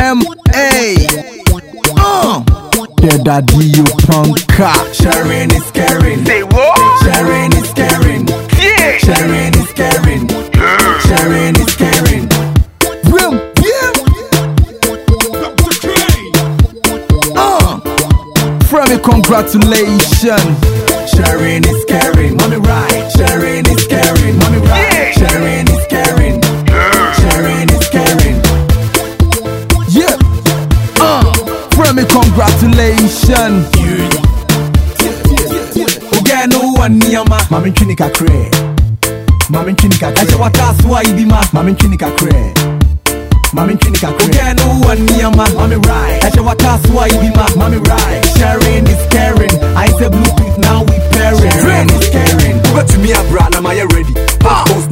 M A. Uh. Yeah, daddy, you punka. Sharing is caring. Say what? Sharing is caring. Yeah. Sharing is caring. Yeah. Sharing is caring. Real, yeah. Uh. From a congratulations. Sharing is caring. Mommy right. Sharing is caring. Congratulations. Oga no one near ma. Mami ntwini kakre. Mami ntwini kakre. Ẹ̀jẹ̀ wata aso ibi ma. Mami ntwini kakre. Mami ntwini kakre. Oga no one near ma. Mami right. Ẹ̀jẹ̀ wata aso ibi ma. Mami right. Sharing is caring. I say bluetooth now we pairing. Sharing is caring. wobɛtumi abra na mayɛ ready passport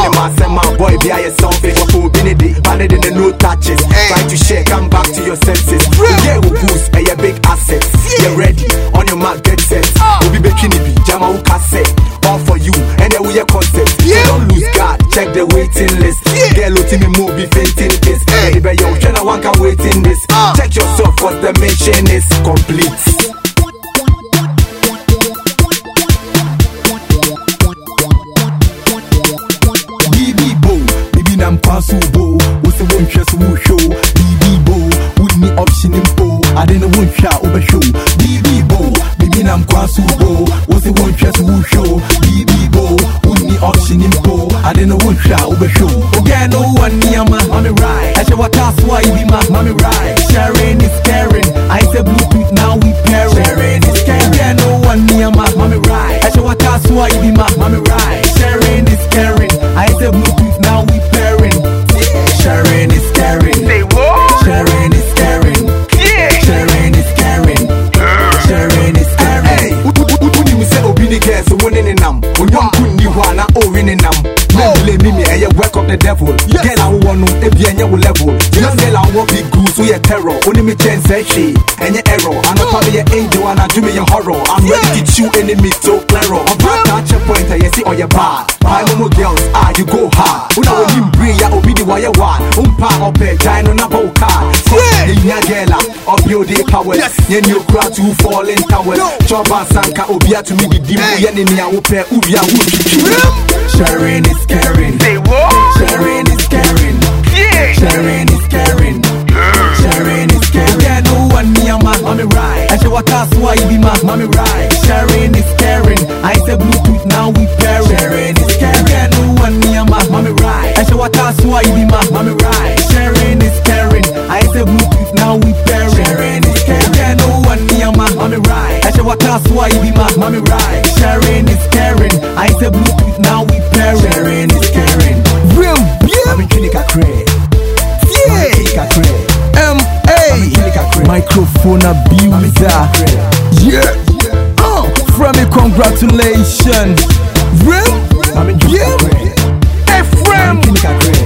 ɛba ne maasɛm a boy bi ayɛ selfish wɔfo obi ne de ba ne de ne no touches. Eh. Try to share come back to your senses. Woyɛ wo goose your big asset get ready on your mark get set. Obi bɛtwi ne bi gyama wo kasɛ all for you and we woyɛ concept so don't lose guard check the waiting list. Girl otimi mu be fainting kiss Baby bɛyɛ wo hwɛ na wanka waiting this. Eh. Ah. Check yourself cause the mission is. Complete with me option in bo. I didn't want shot over show. BB Bo, baby nam kwasu bo. What's the one chest woo show? BB Bo, with me option in bo. I didn't want shot over show. Okay, no one near ma, mommy right. I say what that's why you be my mommy right. Sharing is ɛnyɛ wo level gyina girl a wowɔ big goose woyɛ terror wonim kyɛn sɛ hwee ɛnyɛ error anɔpa meyɛ angel anadwo meyɛ horror. I'm ready to chew enemy to plero ɔbrata checkpoint a yɛsi ɔyɛ bad. Buy momo girls. Ah you go hard. Wona wɔnim bere a obi de wayɛ wad. Wompa ɔpɛ gyae no na bɔ wo card yɛhia girl a ɔbuilde powers. Yɛne okura to fall in towers. Chɔba sanka obi atumi didi mu yɛne nea wopɛ wowia wotwitwi Sharing is caring. Sharing is caring. Yeah. Sharing is caring. Sharing is caring. Yeah, no one near ma, mommy right. I say what that's why be my mommy right. Sharing is caring. I say Bluetooth now we pairing. Sharing is caring. Yeah, no one near ma, mommy right. I say what that's why be my mommy right. Sharing is caring. I say Bluetooth now we pairing. Sharing is caring. Yeah, no one near ma, mommy right. I say what that's why be my mommy right. Sharing is caring. I say Bluetooth Ntwini abuser. Yeah. Uh. From a congratulations. Real, yeah. kakre. Ephraim. Mami ntwini kakre.